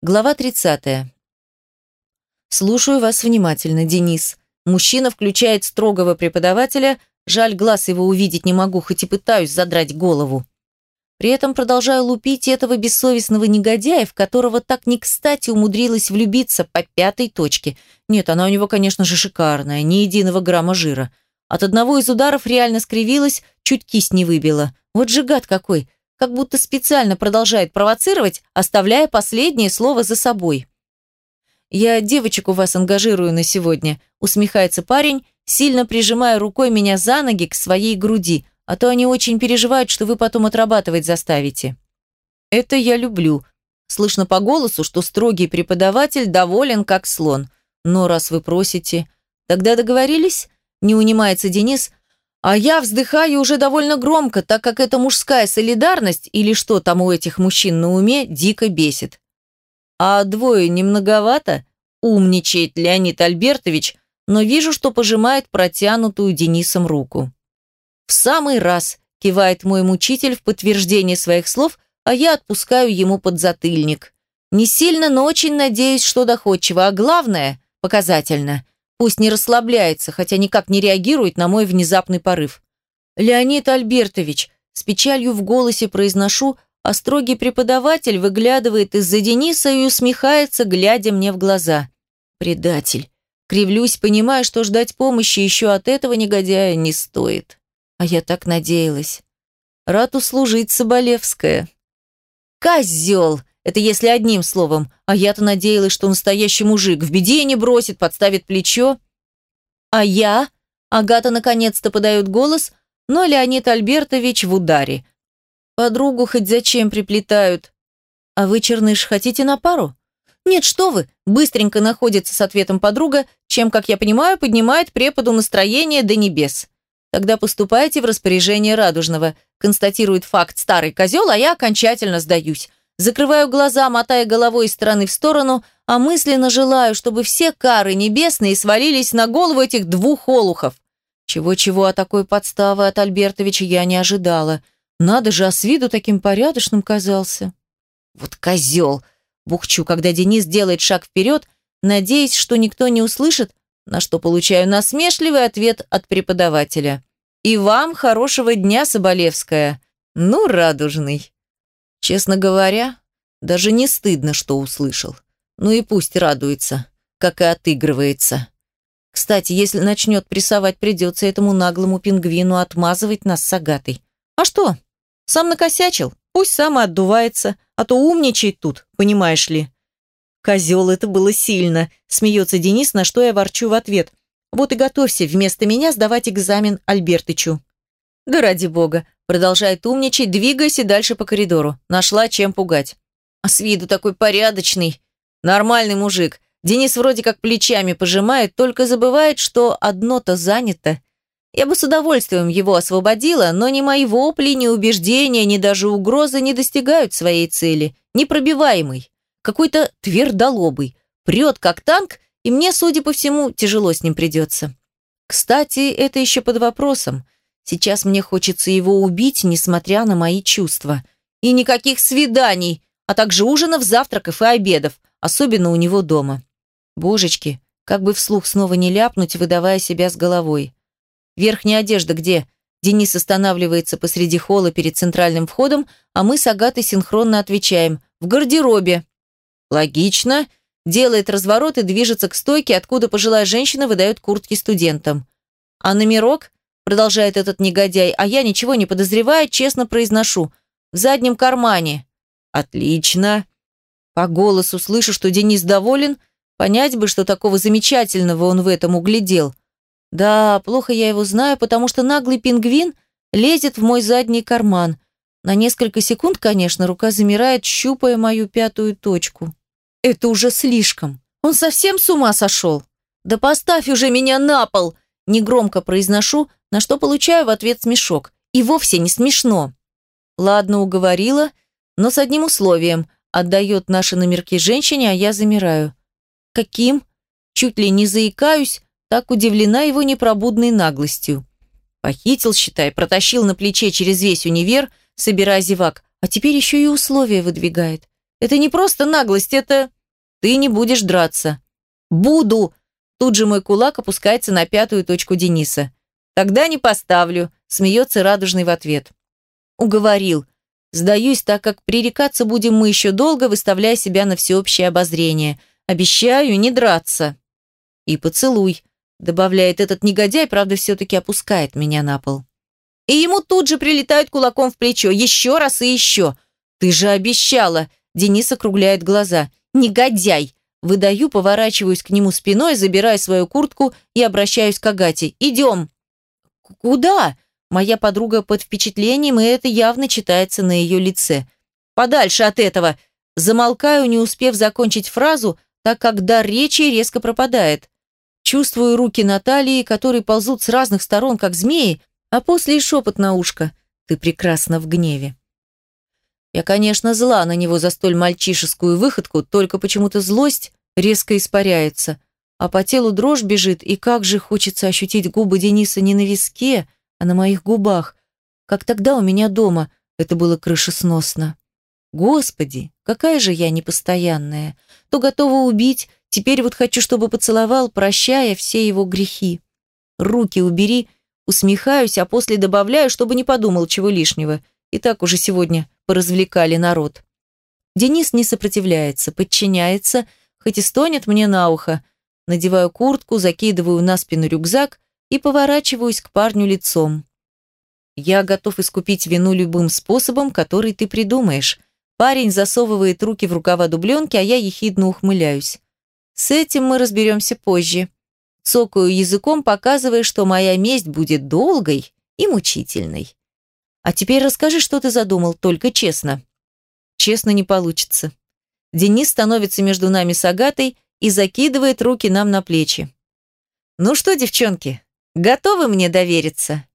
Глава 30. Слушаю вас внимательно, Денис. Мужчина включает строгого преподавателя, жаль, глаз его увидеть не могу, хоть и пытаюсь задрать голову. При этом продолжаю лупить этого бессовестного негодяя, в которого так не кстати умудрилась влюбиться по пятой точке. Нет, она у него, конечно же, шикарная, ни единого грамма жира. От одного из ударов реально скривилась, чуть кисть не выбила. Вот же гад какой, как будто специально продолжает провоцировать, оставляя последнее слово за собой. «Я девочек у вас ангажирую на сегодня», усмехается парень, сильно прижимая рукой меня за ноги к своей груди – а то они очень переживают, что вы потом отрабатывать заставите». «Это я люблю». Слышно по голосу, что строгий преподаватель доволен, как слон. «Но раз вы просите...» «Тогда договорились?» Не унимается Денис, а я вздыхаю уже довольно громко, так как эта мужская солидарность или что там у этих мужчин на уме дико бесит. А двое не многовато? Умничает Леонид Альбертович, но вижу, что пожимает протянутую Денисом руку. «В самый раз», – кивает мой мучитель в подтверждение своих слов, а я отпускаю ему подзатыльник. Не сильно, но очень надеюсь, что доходчиво, а главное – показательно. Пусть не расслабляется, хотя никак не реагирует на мой внезапный порыв. «Леонид Альбертович», – с печалью в голосе произношу, а строгий преподаватель выглядывает из-за Дениса и усмехается, глядя мне в глаза. «Предатель». Кривлюсь, понимая, что ждать помощи еще от этого негодяя не стоит. А я так надеялась. Рад услужить, Соболевская. Козел! Это если одним словом. А я-то надеялась, что настоящий мужик в беде не бросит, подставит плечо. А я? Агата наконец-то подает голос, но Леонид Альбертович в ударе. Подругу хоть зачем приплетают? А вы, Черныш, хотите на пару? Нет, что вы, быстренько находится с ответом подруга, чем, как я понимаю, поднимает преподу настроение до небес. Тогда поступайте в распоряжение Радужного. Констатирует факт старый козел, а я окончательно сдаюсь. Закрываю глаза, мотая головой из стороны в сторону, а мысленно желаю, чтобы все кары небесные свалились на голову этих двух олухов. Чего-чего, а такой подставы от Альбертовича я не ожидала. Надо же, а с виду таким порядочным казался. Вот козел! Бухчу, когда Денис делает шаг вперед, надеясь, что никто не услышит, на что получаю насмешливый ответ от преподавателя. «И вам хорошего дня, Соболевская. Ну, радужный». Честно говоря, даже не стыдно, что услышал. Ну и пусть радуется, как и отыгрывается. Кстати, если начнет прессовать, придется этому наглому пингвину отмазывать нас с Агатой. А что? Сам накосячил? Пусть сам и отдувается, а то умничает тут, понимаешь ли. «Козел, это было сильно», – смеется Денис, на что я ворчу в ответ. «Вот и готовься вместо меня сдавать экзамен Альбертычу». «Да ради бога», – продолжает умничать, двигайся дальше по коридору. Нашла чем пугать. А с виду такой порядочный. Нормальный мужик. Денис вроде как плечами пожимает, только забывает, что одно-то занято. Я бы с удовольствием его освободила, но ни мои вопли, ни убеждения, ни даже угрозы не достигают своей цели. Непробиваемый какой-то твердолобый, прет как танк, и мне, судя по всему, тяжело с ним придется. Кстати, это еще под вопросом. Сейчас мне хочется его убить, несмотря на мои чувства. И никаких свиданий, а также ужинов, завтраков и обедов, особенно у него дома. Божечки, как бы вслух снова не ляпнуть, выдавая себя с головой. Верхняя одежда где? Денис останавливается посреди холла перед центральным входом, а мы с Агатой синхронно отвечаем «в гардеробе». Логично. Делает разворот и движется к стойке, откуда пожилая женщина выдает куртки студентам. А номерок, продолжает этот негодяй, а я ничего не подозревая, честно произношу. В заднем кармане. Отлично. По голосу слышу, что Денис доволен. Понять бы, что такого замечательного он в этом углядел. Да, плохо я его знаю, потому что наглый пингвин лезет в мой задний карман. На несколько секунд, конечно, рука замирает, щупая мою пятую точку. Это уже слишком. Он совсем с ума сошел? Да поставь уже меня на пол! Негромко произношу, на что получаю в ответ смешок. И вовсе не смешно. Ладно, уговорила, но с одним условием. Отдает наши номерки женщине, а я замираю. Каким? Чуть ли не заикаюсь, так удивлена его непробудной наглостью. Похитил, считай, протащил на плече через весь универ, собирая зевак, а теперь еще и условия выдвигает. Это не просто наглость, это... Ты не будешь драться. Буду. Тут же мой кулак опускается на пятую точку Дениса. Тогда не поставлю, смеется радужный в ответ. Уговорил. Сдаюсь, так как пререкаться будем мы еще долго, выставляя себя на всеобщее обозрение. Обещаю не драться. И поцелуй, добавляет этот негодяй, правда, все-таки опускает меня на пол. И ему тут же прилетают кулаком в плечо. Еще раз и еще. Ты же обещала. Денис округляет глаза. Негодяй. Выдаю, поворачиваюсь к нему спиной, забираю свою куртку и обращаюсь к Агате. Идем. «Куда?» Моя подруга под впечатлением, и это явно читается на ее лице. «Подальше от этого!» Замолкаю, не успев закончить фразу, так как дар речи резко пропадает. Чувствую руки Натальи, которые ползут с разных сторон, как змеи, а после и шепот на ушко. «Ты прекрасна в гневе». Я, конечно, зла на него за столь мальчишескую выходку, только почему-то злость резко испаряется а по телу дрожь бежит, и как же хочется ощутить губы Дениса не на виске, а на моих губах, как тогда у меня дома, это было крышесносно. Господи, какая же я непостоянная. То готова убить, теперь вот хочу, чтобы поцеловал, прощая все его грехи. Руки убери, усмехаюсь, а после добавляю, чтобы не подумал чего лишнего. И так уже сегодня поразвлекали народ. Денис не сопротивляется, подчиняется, хоть и стонет мне на ухо, Надеваю куртку, закидываю на спину рюкзак и поворачиваюсь к парню лицом. Я готов искупить вину любым способом, который ты придумаешь. Парень засовывает руки в рукава дубленки, а я ехидно ухмыляюсь. С этим мы разберемся позже. Цокаю языком, показывая, что моя месть будет долгой и мучительной. А теперь расскажи, что ты задумал, только честно. Честно не получится. Денис становится между нами с Агатой и закидывает руки нам на плечи. «Ну что, девчонки, готовы мне довериться?»